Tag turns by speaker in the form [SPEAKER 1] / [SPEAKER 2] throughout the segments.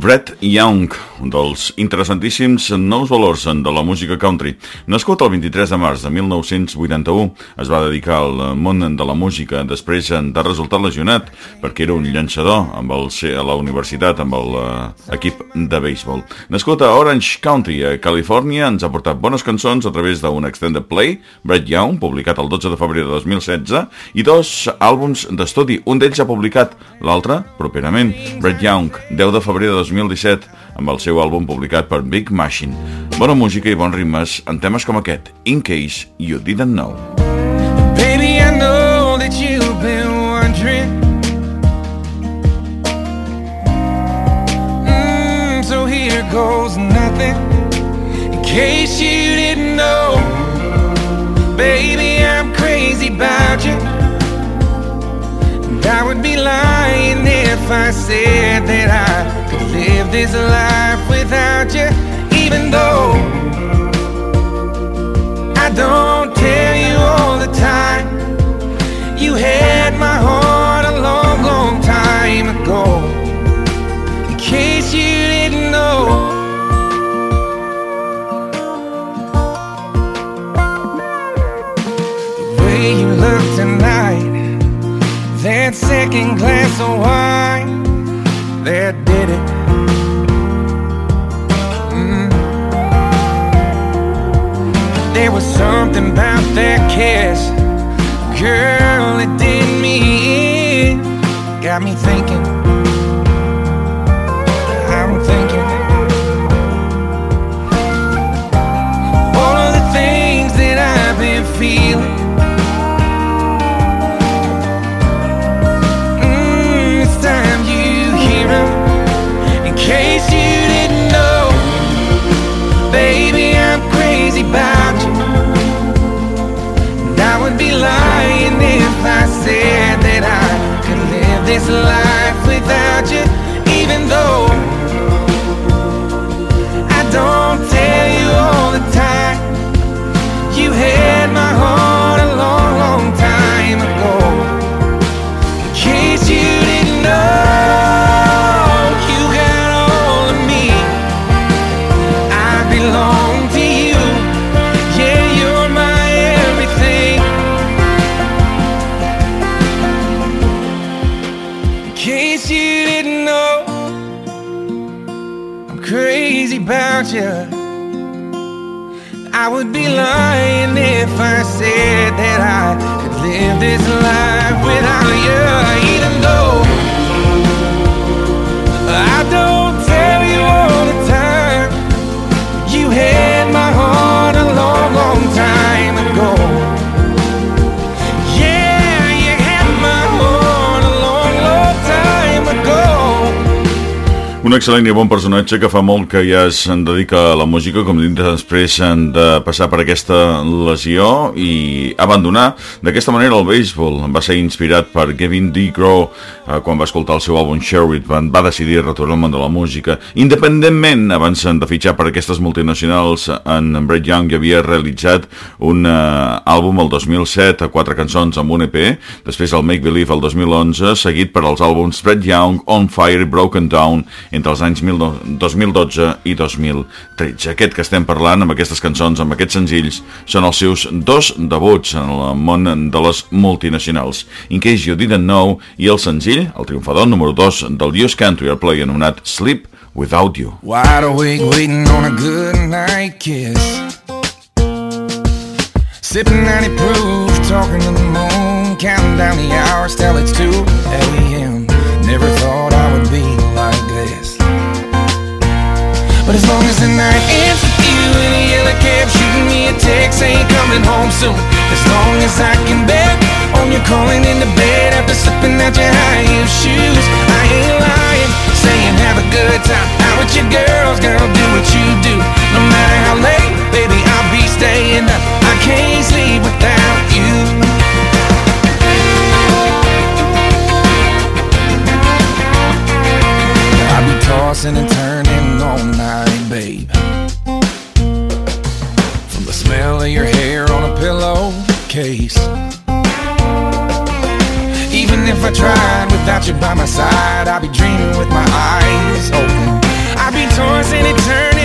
[SPEAKER 1] Brett Young, un dels interessantíssims nous valors de la música country. Nascut el 23 de març de 1981, es va dedicar al món de la música després de resultar lesionat perquè era un llançador amb el, a la universitat amb l'equip eh, de béisbol. Nascut a Orange County, a Califòrnia, ens ha portat bones cançons a través d'un extended play, Brett Young, publicat el 12 de febrer de 2016, i dos àlbums d'estudi. Un d'ells ha publicat, l'altre, properament, Brett Young, 10 de febrer de 2017 amb el seu àlbum publicat per Big Machine. Bona música i bons ritmes en temes com aquest, In Case You Didn't Know. Baby, I know that you've been wondering mm, So here goes nothing In case you didn't know Baby, I'm crazy about you And I would be lying if I said that I live this life without you, even though I don't tell you all the time. You had my heart a long, long time ago. In case you didn't know. The way you look tonight that second glass of wine that did it. Mm. There was something about that kiss, girl, it did me in. Got me thinking, case you didn't know, I'm crazy about you. I would be lying if I said that I could live this life without Un excel·lent i bon personatge que fa molt que ja es dedica a la música, com dit després de passar per aquesta lesió i abandonar d'aquesta manera el béisbol. Va ser inspirat per Gavin D. Crow eh, quan va escoltar el seu àlbum It, van, va decidir retornar al món de la música. Independentment, abans de fitxar per aquestes multinacionals, en Brett Young ja havia realitzat un eh, àlbum el 2007, a quatre cançons amb un EP, després el Make Believe el 2011, seguit per als àlbums Brett Young, On Fire Broken Down entre els anys 2012 i 2013. Aquest que estem parlant, amb aquestes cançons, amb aquests senzills, són els seus dos debuts en el món de les multinacionals. In Case You Didn't Know i el senzill, el triomfador número 2 del US Country Airplay anomenat Sleep Without You.
[SPEAKER 2] Wide awake waiting on a good night kiss Sipping 90 proof, talking to the moon Counting down the hours till it's 2 a.m. coming home soon. As long as I can bet on you calling into bed After slipping out your high heel shoes. I ain't lying, saying have a good time case. Even if I tried without you by my side, I'd be dreaming with my eyes open. I'd be tossing and turning.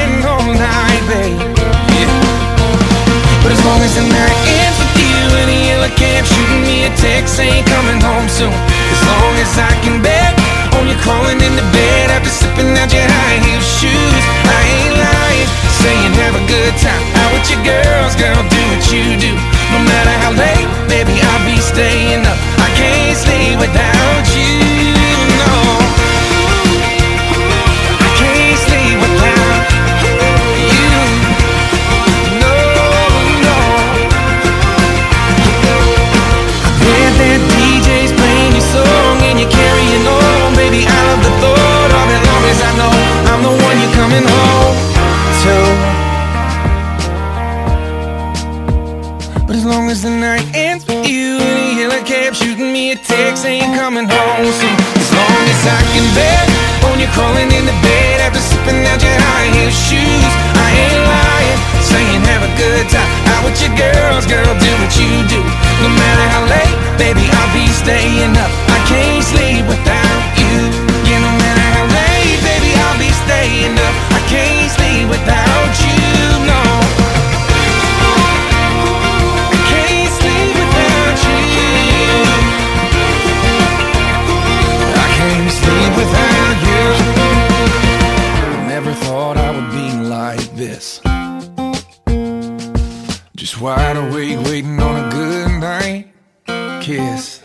[SPEAKER 2] dance with you in a cab, shooting me a text, ain't coming home soon. As long as I can bet on you crawling in the bed after sipping out your high heel shoes, I ain't lying, saying have a good time. I this. Just wide awake, waiting on a good night kiss.